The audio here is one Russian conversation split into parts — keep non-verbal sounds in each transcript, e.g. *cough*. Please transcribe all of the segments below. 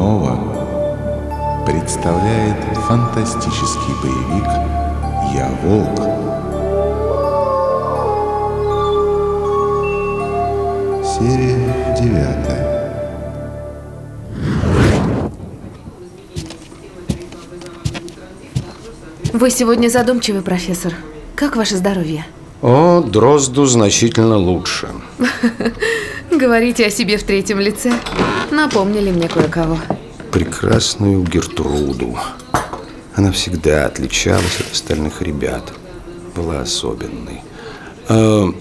Иванова представляет фантастический боевик «Я волк». Серия девятая. Вы сегодня задумчивый, профессор. Как ваше здоровье? О, Дрозду значительно лучше. *laughs* Говорите о себе в третьем лице. Напомнили мне кое-кого. Прекрасную Гертруду. Она всегда отличалась от остальных ребят. Была особенной. Э,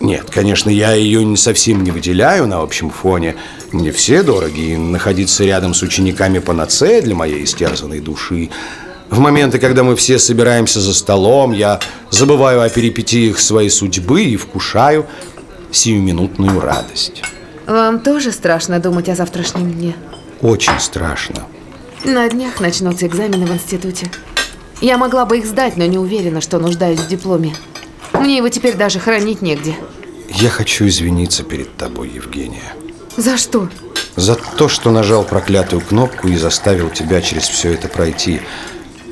нет, конечно, я ее не совсем не выделяю на общем фоне. Мне все дороги, и находиться рядом с учениками панацея для моей истерзанной души. В моменты, когда мы все собираемся за столом, я забываю о перипетиях своей судьбы и вкушаю сиюминутную радость. Вам тоже страшно думать о завтрашнем дне? Очень страшно. На днях начнутся экзамены в институте. Я могла бы их сдать, но не уверена, что нуждаюсь в дипломе. Мне его теперь даже хранить негде. Я хочу извиниться перед тобой, Евгения. За что? За то, что нажал проклятую кнопку и заставил тебя через все это пройти.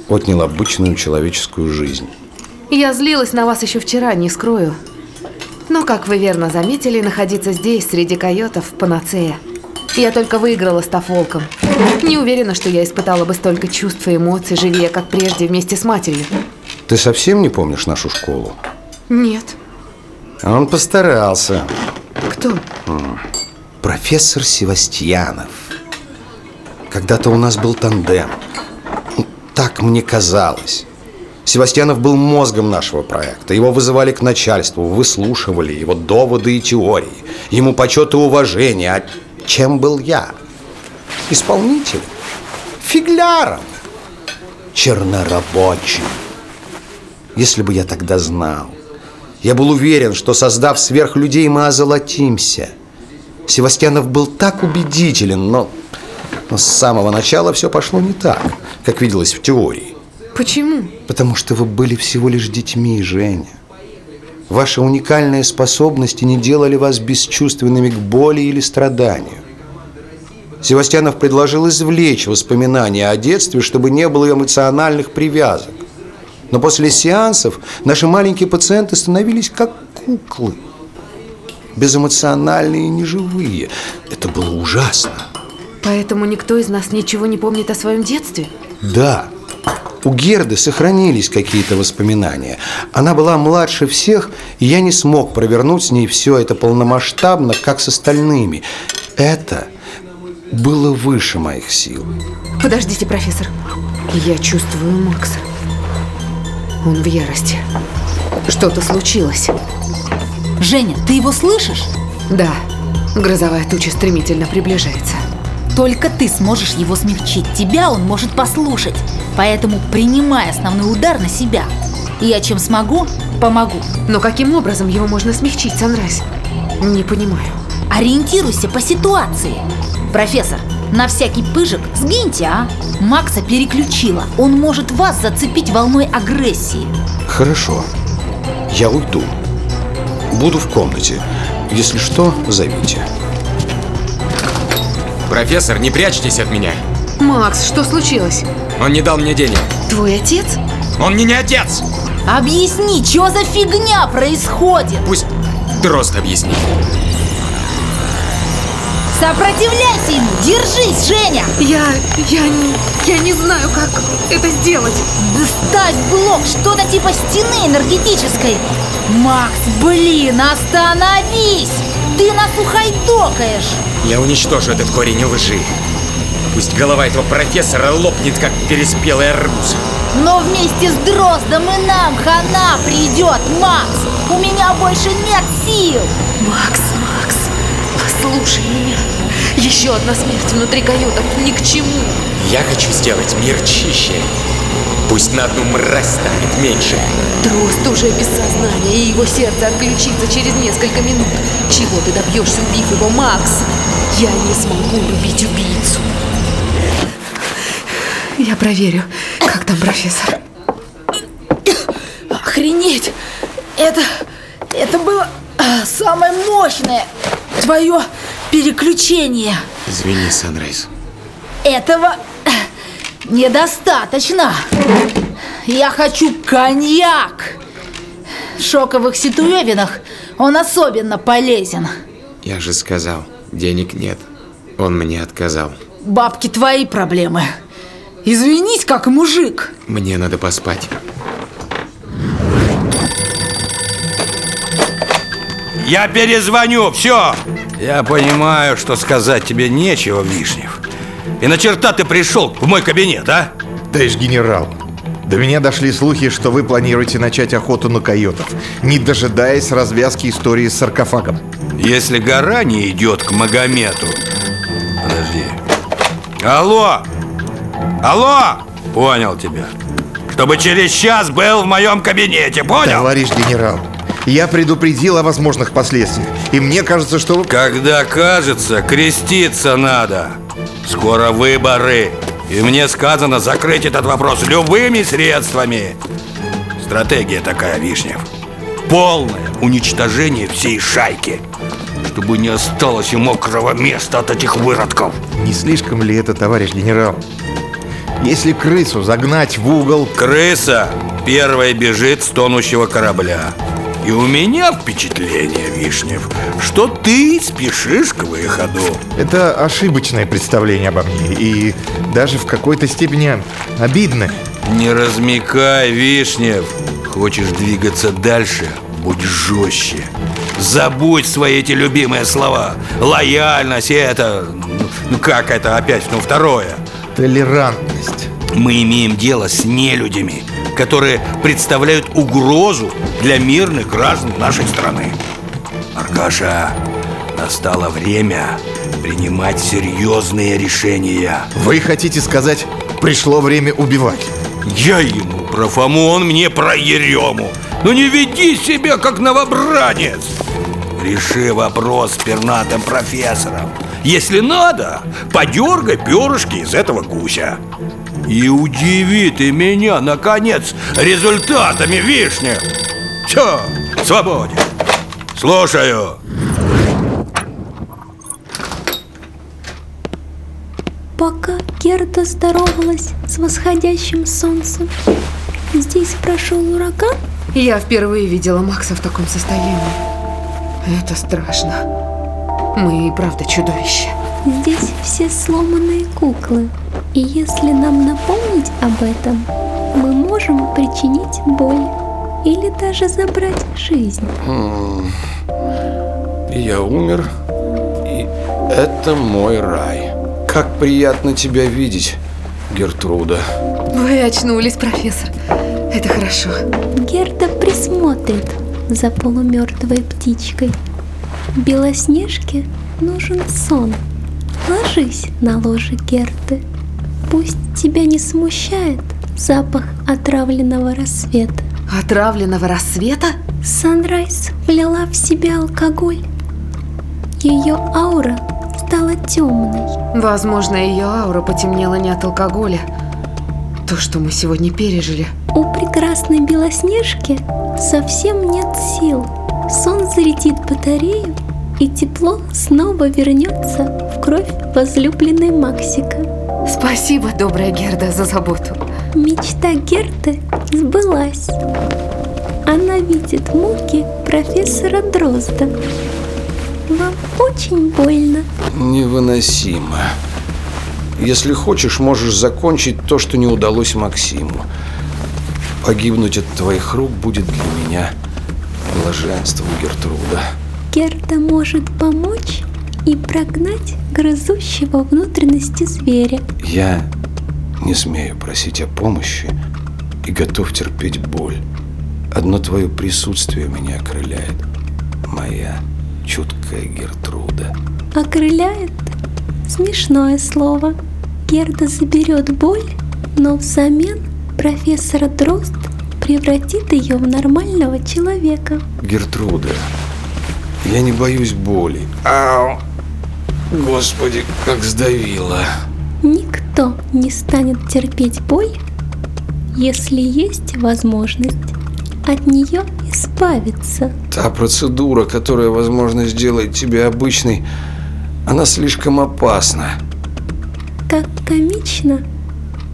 Отнял обычную человеческую жизнь. Я злилась на вас еще вчера, не скрою. Но, как вы верно заметили, находиться здесь, среди койотов, панацея. Я только выиграла, став волком. Не уверена, что я испытала бы столько чувств и эмоций, живя как прежде, вместе с матерью. Ты совсем не помнишь нашу школу? Нет. Он постарался. Кто? Профессор Севастьянов. Когда-то у нас был тандем. Так мне казалось. Севастьянов был мозгом нашего проекта. Его вызывали к начальству, выслушивали его доводы и теории. Ему почет и уважение. А чем был я? Исполнителем? Фигляром? Чернорабочим? Если бы я тогда знал. Я был уверен, что, создав сверхлюдей, мы озолотимся. Севастьянов был так убедителен, но, но с самого начала все пошло не так, как виделось в теории. Почему? Потому что вы были всего лишь детьми, Женя. Ваши уникальные способности не делали вас бесчувственными к боли или страданию. Севастьянов предложил извлечь воспоминания о детстве, чтобы не было эмоциональных привязок. Но после сеансов наши маленькие пациенты становились как куклы. Безэмоциональные и неживые. Это было ужасно. Поэтому никто из нас ничего не помнит о своем детстве? Да. У Герды сохранились какие-то воспоминания. Она была младше всех, и я не смог провернуть с ней все это полномасштабно, как с остальными. Это было выше моих сил. Подождите, профессор. Я чувствую Макса. Он в ярости. Что-то случилось. Женя, ты его слышишь? Да, грозовая туча стремительно приближается. Только ты сможешь его смягчить. Тебя он может послушать. Поэтому принимай основной удар на себя. И я чем смогу, помогу. Но каким образом его можно смягчить, Санрайз? Не понимаю. Ориентируйся по ситуации. Профессор, на всякий пыжик сгиньте, а? Макса переключила. Он может вас зацепить волной агрессии. Хорошо. Я уйду. Буду в комнате. Если что, зовите. Профессор, не прячьтесь от меня. Макс, что случилось? Он не дал мне денег. Твой отец? Он мне не отец. Объясни, что за фигня происходит? Пусть Дрозд объяснит. Сопротивляйся ему! Держись, Женя! Я... я не... я не знаю, как это сделать. Да ставь блок, что-то типа стены энергетической. Макс, блин, остановись! Ты нас ухайдокаешь! Я уничтожу этот корень лжи. Пусть голова этого профессора лопнет, как переспелый арбуз. Но вместе с Дроздом и нам хана придет, Макс! У меня больше нет сил! Макс, Макс, послушай меня. Еще одна смерть внутри каютов ни к чему. Я хочу сделать мир чище. Пусть на одну мразь станет меньше. Дрозд уже без сознания, и его сердце отключится через несколько минут. Чего ты добьешься, убив его, Макс? Я не смогу любить убийцу. Я проверю, как там профессор. Охренеть! Это... это было а, самое мощное твое переключение. Извини, Санрайз. Этого недостаточно. Я хочу коньяк. В шоковых ситуевинах он особенно полезен. Я же сказал, денег нет. Он мне отказал. Бабки твои проблемы. Извинись, как мужик. Мне надо поспать. Я перезвоню, все. Я понимаю, что сказать тебе нечего, Вишнев. И на черта ты пришел в мой кабинет, а? Товарищ генерал, до меня дошли слухи, что вы планируете начать охоту на койотов, не дожидаясь развязки истории с саркофагом. Если гора не идет к Магомету... Подожди. Алло! Алло! Понял тебя. Чтобы через час был в моем кабинете, понял? Товарищ генерал, я предупредил о возможных последствиях, и мне кажется, что... Когда кажется, креститься надо. Скоро выборы. И мне сказано закрыть этот вопрос любыми средствами. Стратегия такая, Вишнев. Полное уничтожение всей шайки. Чтобы не осталось и мокрого места от этих выродков. Не слишком ли это, товарищ генерал? Если крысу загнать в угол... Крыса первая бежит с тонущего корабля. И у меня впечатление, Вишнев, что ты спешишь к выходу. Это ошибочное представление обо мне, и даже в какой-то степени обидно. Не размекай, Вишнев. Хочешь двигаться дальше? Будь жестче. Забудь свои эти любимые слова. Лояльность и это... Ну как это опять? Ну второе. Толерантность. Мы имеем дело с нелюдями, которые представляют угрозу для мирных граждан нашей страны. Аркаша, настало время принимать серьезные решения. Вы хотите сказать, пришло время убивать? Я ему про Фому, он мне про Ерему. Ну не веди себя как новобранец. Реши вопрос с пернатым профессором. Если надо, подергай перышки из этого гуся. И удиви ты меня, наконец, результатами вишни. Все, свободен. Слушаю. Пока Герда здоровалась с восходящим солнцем, здесь прошел ураган, Я впервые видела Макса в таком состоянии. Это страшно. Мы и правда чудовище. здесь все сломанные куклы. И если нам напомнить об этом, мы можем причинить боль или даже забрать жизнь. Я умер, и это мой рай. Как приятно тебя видеть, Гертруда. Вы очнулись, профессор. Это хорошо. Герда присмотрит за полумертвой птичкой. Белоснежке нужен сон. Ложись на ложе Герды. Пусть тебя не смущает запах отравленного рассвета. Отравленного рассвета? Санрайз влила в себя алкоголь. Ее аура стала темной. Возможно, ее аура потемнела не от алкоголя. То, что мы сегодня пережили. У прекрасной Белоснежки совсем нет сил. Сон зарядит батарею, и тепло снова вернется в кровь возлюбленной Максика. Спасибо, добрая Герда, за заботу. Мечта Герты сбылась. Она видит муки профессора Дрозда. Вам очень больно. Невыносимо. Если хочешь, можешь закончить то, что не удалось Максиму. Погибнуть от твоих рук будет для меня блаженством, Гертруда. Герда может помочь и прогнать грызущего внутренности зверя. Я не смею просить о помощи и готов терпеть боль. Одно твое присутствие меня окрыляет. Моя чуткая Гертруда. Окрыляет смешное слово. Герда заберет боль, но взамен профессора Дрозд превратит ее в нормального человека. Гертруда, я не боюсь боли. Ау! Господи, как сдавило. Никто не станет терпеть боль, если есть возможность от нее избавиться. Та процедура, которая, возможно, сделает тебя обычной, она слишком опасна. как комично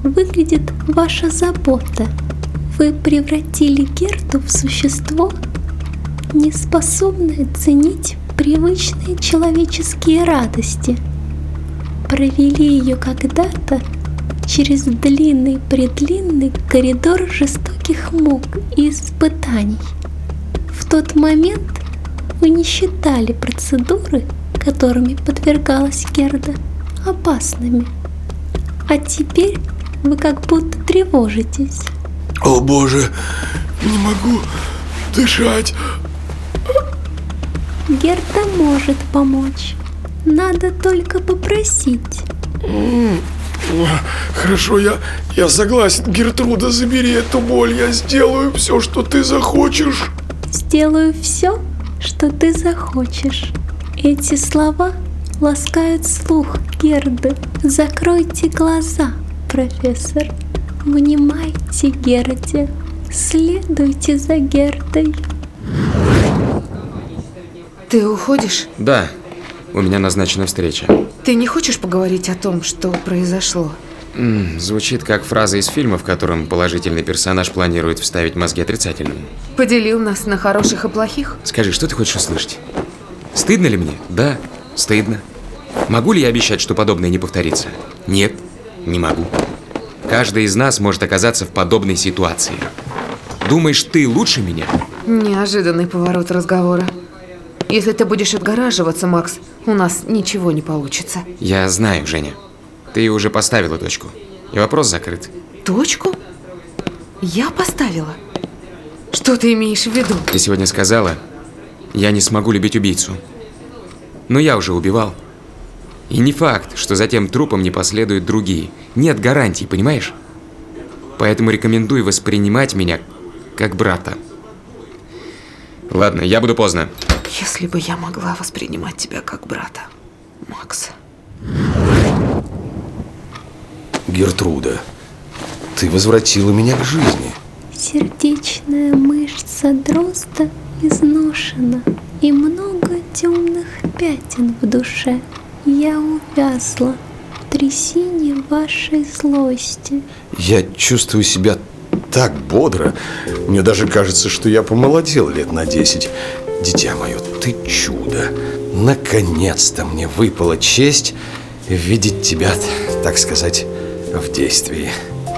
выглядит ваша забота. Вы превратили Герту в существо, не способное ценить привычные человеческие радости. Провели ее когда-то через длинный-предлинный коридор жестоких мук и испытаний. В тот момент вы не считали процедуры, которыми подвергалась Герда, опасными. А теперь вы как будто тревожитесь. О боже, не могу дышать. Герда может помочь. Надо только попросить. Хорошо, я, я согласен, Гертруда, забери эту боль. Я сделаю все, что ты захочешь. Сделаю все, что ты захочешь. Эти слова ласкают слух Герды. Закройте глаза, профессор. Внимайте Герде. Следуйте за Гердой. Ты уходишь? Да, у меня назначена встреча. Ты не хочешь поговорить о том, что произошло? М, звучит как фраза из фильма, в котором положительный персонаж планирует вставить мозги отрицательному. Поделил нас на хороших и плохих? Скажи, что ты хочешь услышать? Стыдно ли мне? Да, стыдно. Могу ли я обещать, что подобное не повторится? Нет, не могу. Каждый из нас может оказаться в подобной ситуации. Думаешь, ты лучше меня? Неожиданный поворот разговора. Если ты будешь отгораживаться, Макс, у нас ничего не получится. Я знаю, Женя. Ты уже поставила точку. И вопрос закрыт. Точку? Я поставила. Что ты имеешь в виду? Ты сегодня сказала, я не смогу любить убийцу. Но я уже убивал. И не факт, что за тем трупом не последуют другие. Нет гарантий, понимаешь? Поэтому рекомендую воспринимать меня как брата. Ладно, я буду поздно. Если бы я могла воспринимать тебя как брата, Макс. Гертруда, ты возвратила меня к жизни. Сердечная мышца дрозда изношена и много темных пятен в душе. Я увязла в трясине вашей злости. Я чувствую себя так бодро. Мне даже кажется, что я помолодел лет на 10. Дитя мое, ты чудо. Наконец-то мне выпала честь видеть тебя, так сказать, в действии.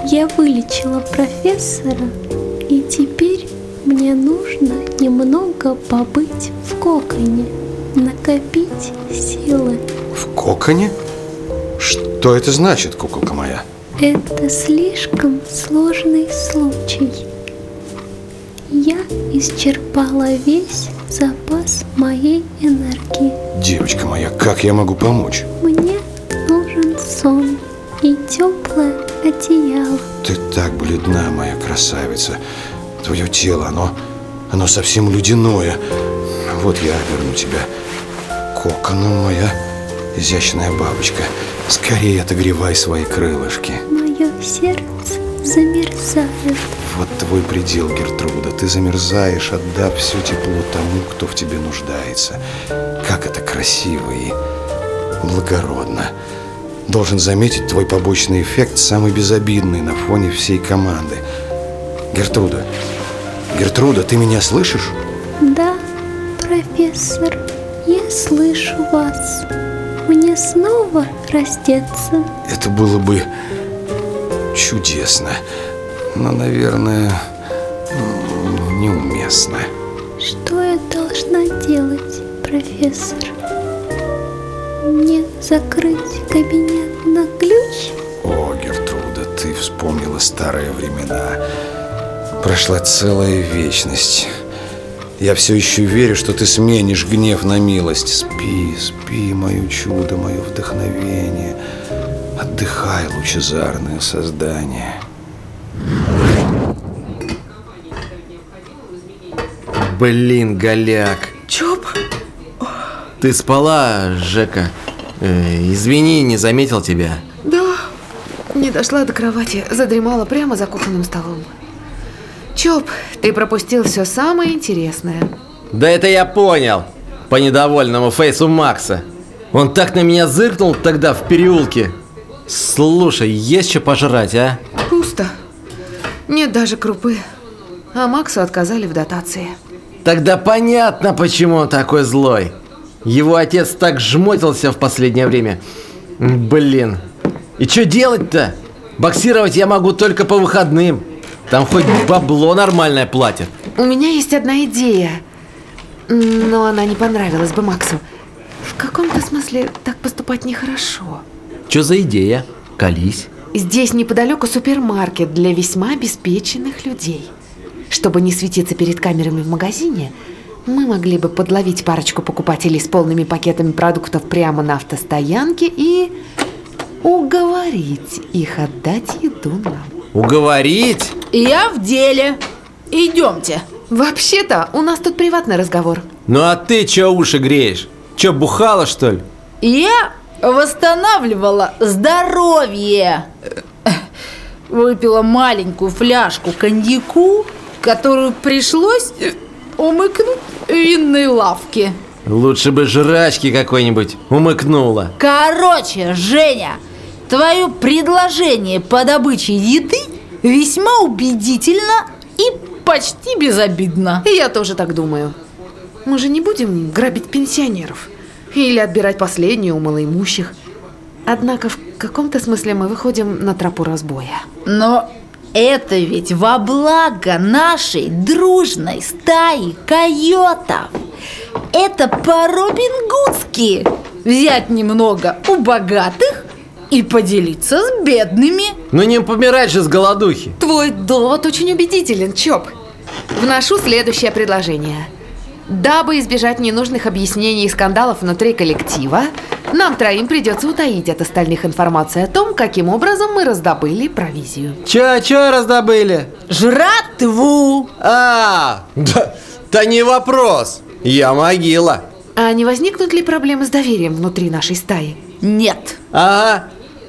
Я вылечила профессора, и теперь мне нужно немного побыть в коконе, накопить силы. В коконе? Что это значит, куколка моя? Это слишком сложный случай. Я исчерпала весь запас моей энергии. Девочка моя, как я могу помочь? Мне нужен сон и теплое одеяло. Ты так бледна, моя красавица. Твое тело, оно, оно совсем ледяное. Вот я верну тебя коконом, моя изящная бабочка. Скорее отогревай свои крылышки. Мое сердце замерзает. Вот твой предел, Гертруда. Ты замерзаешь, отдав все тепло тому, кто в тебе нуждается. Как это красиво и благородно. Должен заметить, твой побочный эффект самый безобидный на фоне всей команды. Гертруда, Гертруда, ты меня слышишь? Да, профессор, я слышу вас. Мне снова раздеться? Это было бы чудесно, но, наверное, неуместно. Что я должна делать, профессор? Мне закрыть кабинет на ключ? О, Гертруда, ты вспомнила старые времена. Прошла целая вечность. Я все еще верю, что ты сменишь гнев на милость. Спи, спи, мое чудо, мое вдохновение. Отдыхай, лучезарное создание. Блин, голяк. Чоп? Ты спала, Жека? Э, извини, не заметил тебя. Да. Не дошла до кровати, задремала прямо за кухонным столом. Чоп, ты пропустил все самое интересное. Да это я понял. По недовольному фейсу Макса. Он так на меня зыркнул тогда в переулке. Слушай, есть что пожрать, а? Пусто. Нет даже крупы. А Максу отказали в дотации. Тогда понятно, почему он такой злой. Его отец так жмотился в последнее время. Блин. И что делать-то? Боксировать я могу только по выходным. Там хоть бабло нормальное платят. У меня есть одна идея. Но она не понравилась бы Максу. В каком-то смысле так поступать нехорошо. Что за идея? Колись. Здесь неподалеку супермаркет для весьма обеспеченных людей. Чтобы не светиться перед камерами в магазине, мы могли бы подловить парочку покупателей с полными пакетами продуктов прямо на автостоянке и уговорить их отдать еду нам. Уговорить? Я в деле. Идемте. Вообще-то, у нас тут приватный разговор. Ну а ты чё уши греешь? Чё, бухала, что ли? Я восстанавливала здоровье. Выпила маленькую фляжку коньяку, которую пришлось умыкнуть в винной лавке. Лучше бы жрачки какой-нибудь умыкнула. Короче, Женя, твое предложение по добыче еды весьма убедительно и почти безобидно. И я тоже так думаю. Мы же не будем грабить пенсионеров или отбирать последние у малоимущих. Однако в каком-то смысле мы выходим на тропу разбоя. Но это ведь во благо нашей дружной стаи койотов. Это по-робингудски взять немного у богатых и поделиться с бедными. Ну не помирать же с голодухи. Твой довод очень убедителен, Чоп. Вношу следующее предложение. Дабы избежать ненужных объяснений и скандалов внутри коллектива, нам троим придется утаить от остальных информацию о том, каким образом мы раздобыли провизию. Чё, чё раздобыли? Жратву! А, да, да не вопрос. Я могила. А не возникнут ли проблемы с доверием внутри нашей стаи? Нет. Ага.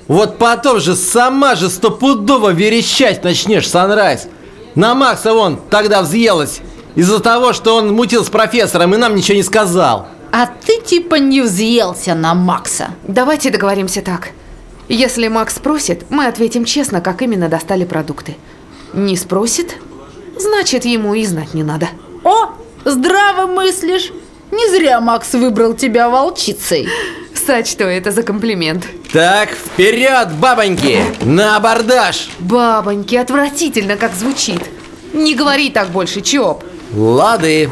Вот потом же сама же стопудово верещать начнешь, Санрайз. На Макса вон тогда взъелась из-за того, что он мутил с профессором и нам ничего не сказал. А ты типа не взъелся на Макса. Давайте договоримся так. Если Макс спросит, мы ответим честно, как именно достали продукты. Не спросит, значит ему и знать не надо. О, здраво мыслишь. Не зря Макс выбрал тебя волчицей. Сочту это за комплимент. Так, вперед, бабоньки, на абордаж. Бабоньки, отвратительно как звучит. Не говори так больше, Чоп. Лады,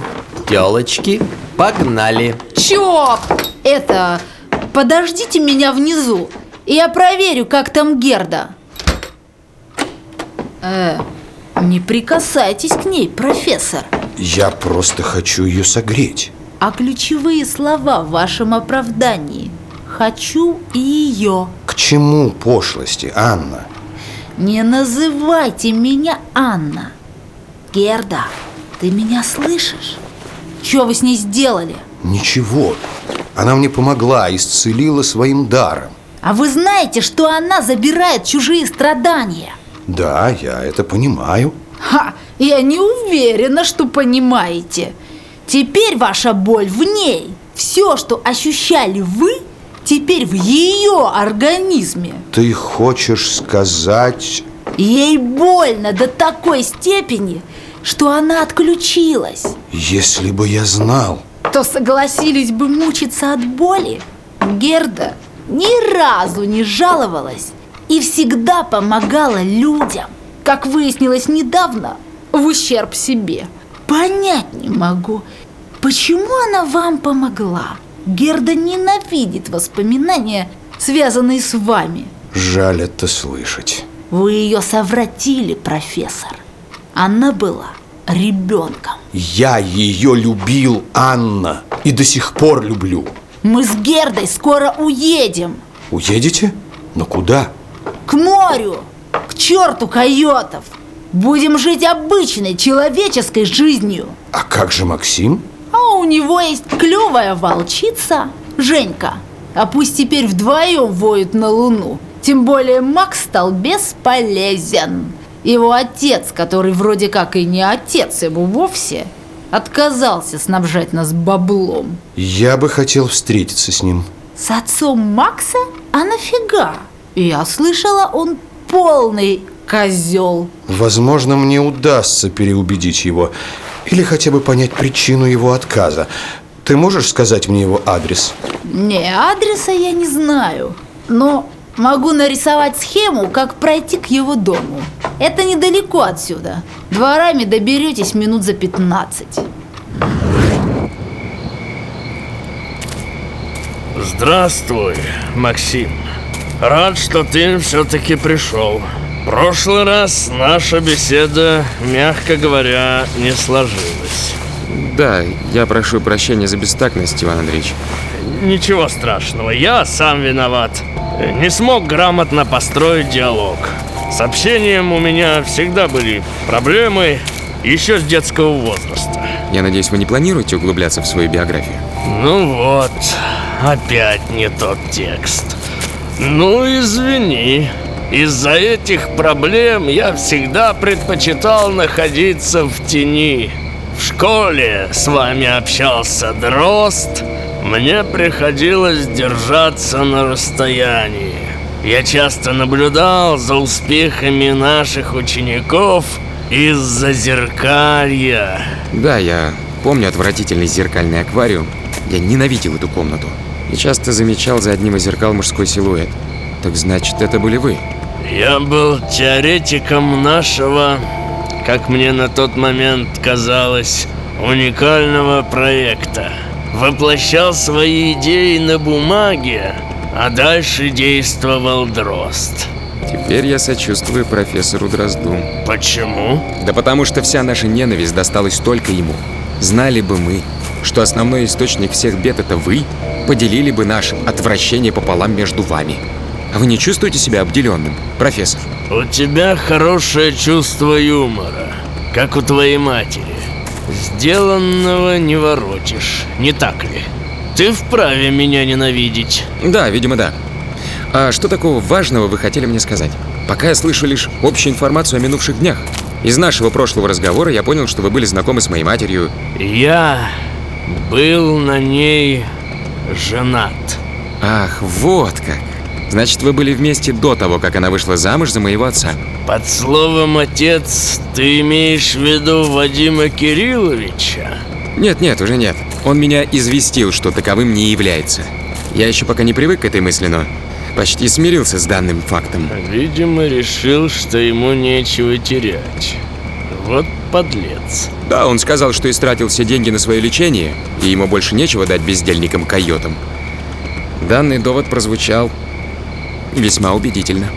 телочки, погнали. Чоп! Это, подождите меня внизу. и Я проверю, как там Герда. Э, не прикасайтесь к ней, профессор. Я просто хочу ее согреть. А ключевые слова в вашем оправдании «хочу» и «ее». К чему пошлости, Анна? Не называйте меня Анна. Герда, ты меня слышишь? Что вы с ней сделали? Ничего. Она мне помогла, исцелила своим даром. А вы знаете, что она забирает чужие страдания? Да, я это понимаю. Ха, я не уверена, что понимаете. Теперь ваша боль в ней. Все, что ощущали вы, теперь в ее организме. Ты хочешь сказать... Ей больно до такой степени, что она отключилась. Если бы я знал... То согласились бы мучиться от боли. Герда ни разу не жаловалась и всегда помогала людям. Как выяснилось недавно, в ущерб себе. Понять не могу, почему она вам помогла. Герда ненавидит воспоминания, связанные с вами. Жаль это слышать. Вы ее совратили, профессор. Она была ребенком. Я ее любил, Анна. И до сих пор люблю. Мы с Гердой скоро уедем. Уедете? Но куда? К морю! К черту койотов! Будем жить обычной человеческой жизнью. А как же Максим? А у него есть клевая волчица, Женька. А пусть теперь вдвоем воют на луну. Тем более Макс стал бесполезен. Его отец, который вроде как и не отец ему вовсе, отказался снабжать нас баблом. Я бы хотел встретиться с ним. С отцом Макса? А нафига? Я слышала, он полный козел. Возможно, мне удастся переубедить его или хотя бы понять причину его отказа. Ты можешь сказать мне его адрес? Не, адреса я не знаю, но могу нарисовать схему, как пройти к его дому. Это недалеко отсюда. Дворами доберетесь минут за 15. Здравствуй, Максим. Рад, что ты все-таки пришел. Прошлый раз наша беседа, мягко говоря, не сложилась. Да, я прошу прощения за бестактность, Иван Андреевич. Ничего страшного, я сам виноват. Не смог грамотно построить диалог. С общением у меня всегда были проблемы, еще с детского возраста. Я надеюсь, вы не планируете углубляться в свою биографию? Ну вот, опять не тот текст. Ну, извини. Из-за этих проблем я всегда предпочитал находиться в тени. В школе с вами общался Дрозд. Мне приходилось держаться на расстоянии. Я часто наблюдал за успехами наших учеников из-за зеркалья. Да, я помню отвратительный зеркальный аквариум. Я ненавидел эту комнату. И часто замечал за одним из зеркал мужской силуэт. Так значит, это были вы? Я был теоретиком нашего, как мне на тот момент казалось, уникального проекта. Воплощал свои идеи на бумаге, а дальше действовал Дрозд. Теперь я сочувствую профессору Дрозду. Почему? Да потому что вся наша ненависть досталась только ему. Знали бы мы, что основной источник всех бед это вы, поделили бы наше отвращение пополам между вами. А вы не чувствуете себя обделенным, профессор? У тебя хорошее чувство юмора, как у твоей матери. Сделанного не воротишь, не так ли? Ты вправе меня ненавидеть. Да, видимо, да. А что такого важного вы хотели мне сказать? Пока я слышу лишь общую информацию о минувших днях. Из нашего прошлого разговора я понял, что вы были знакомы с моей матерью. Я был на ней женат. Ах, вот как. Значит, вы были вместе до того, как она вышла замуж за моего отца. Под словом «отец» ты имеешь в виду Вадима Кирилловича? Нет, нет, уже нет. Он меня известил, что таковым не является. Я еще пока не привык к этой мысли, но почти смирился с данным фактом. Видимо, решил, что ему нечего терять. Вот подлец. Да, он сказал, что истратил все деньги на свое лечение, и ему больше нечего дать бездельникам-койотам. Данный довод прозвучал весьма убедительно.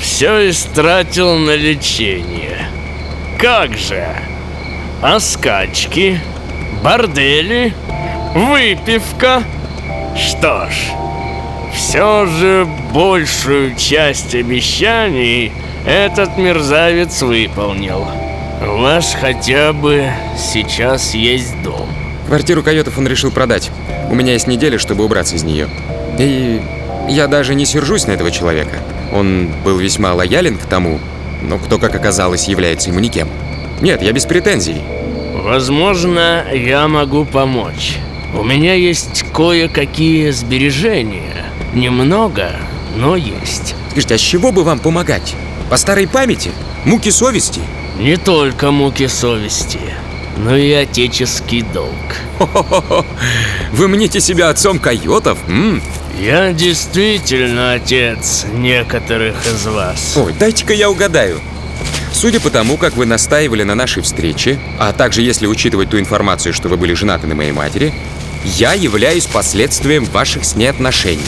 Все истратил на лечение. Как же? А скачки? Бордели? Выпивка? Что ж, все же большую часть обещаний этот мерзавец выполнил. У вас хотя бы сейчас есть дом. Квартиру койотов он решил продать. У меня есть неделя, чтобы убраться из нее. И я даже не сержусь на этого человека. Он был весьма лоялен к тому, но кто, как оказалось, является ему никем. Нет, я без претензий. Возможно, я могу помочь. У меня есть кое-какие сбережения. Немного, но есть. Скажите, а с чего бы вам помогать? По старой памяти? Муки совести? Не только муки совести, но и отеческий долг. Хо-хо-хо. Вы мните себя отцом койотов? М? Я действительно отец некоторых из вас. Ой, дайте-ка я угадаю. Судя по тому, как вы настаивали на нашей встрече, а также если учитывать ту информацию, что вы были женаты на моей матери, я являюсь последствием ваших с ней отношений.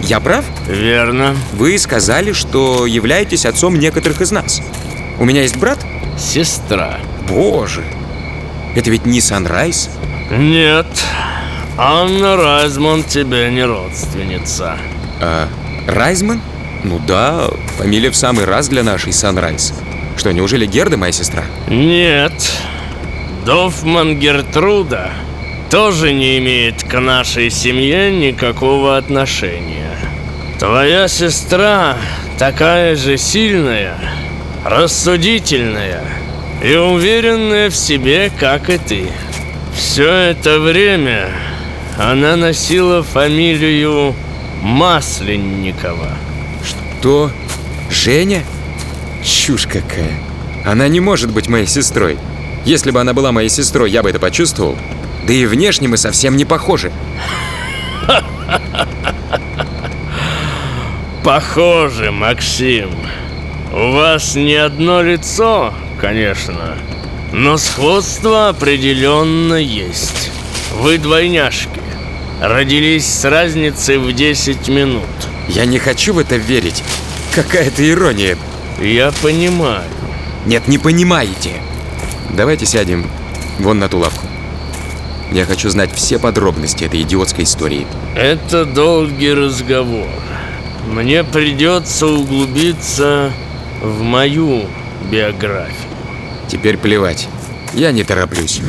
Я прав? Верно. Вы сказали, что являетесь отцом некоторых из нас. У меня есть брат? Сестра. Боже, это ведь не Санрайз? Нет. Анна Райзман тебе не родственница. А, Райзман? Ну да, фамилия в самый раз для нашей Санрайз. Что, неужели Герда моя сестра? Нет. Дофман Гертруда тоже не имеет к нашей семье никакого отношения. Твоя сестра такая же сильная, рассудительная и уверенная в себе, как и ты. Все это время она носила фамилию Масленникова. То Женя? Чушь какая. Она не может быть моей сестрой. Если бы она была моей сестрой, я бы это почувствовал. Да и внешне мы совсем не похожи. *laughs* Похоже, Максим. У вас не одно лицо, конечно, но сходство определенно есть. Вы двойняшки. Родились с разницей в 10 минут. Я не хочу в это верить. Какая-то ирония. Я понимаю. Нет, не понимаете. Давайте сядем вон на ту лавку. Я хочу знать все подробности этой идиотской истории. Это долгий разговор. Мне придется углубиться в мою биографию. Теперь плевать. Я не тороплюсь.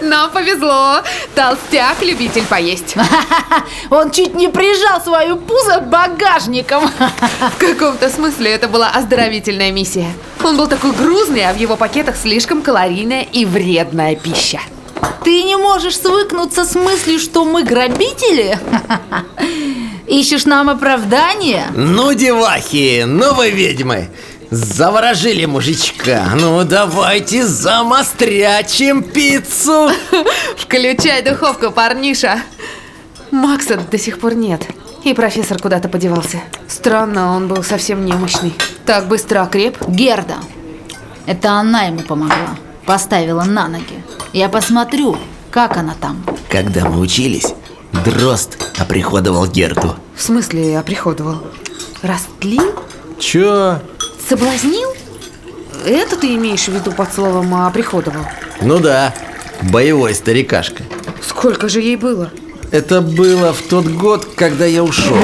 Нам повезло. Толстяк любитель поесть. *laughs* Он чуть не прижал свою пузо багажником. В каком-то смысле это была оздоровительная миссия. Он был такой грузный, а в его пакетах слишком калорийная и вредная пища. Ты не можешь свыкнуться с мыслью, что мы грабители? *laughs* Ищешь нам оправдание? Ну, девахи, ну вы ведьмы. Заворожили мужичка. Ну, давайте замострячим пиццу. *laughs* Включай духовку, парниша. Макса до сих пор нет. И профессор куда-то подевался. Странно, он был совсем немощный. Так быстро окреп. Герда. Это она ему помогла. Поставила на ноги. Я посмотрю, как она там. Когда мы учились, Дрозд оприходовал Герту. В смысле, оприходовал? Растлил? Чё? Соблазнил? Это ты имеешь в виду под словом оприходовал? Ну да, боевой старикашка. Сколько же ей было? Это было в тот год, когда я ушел.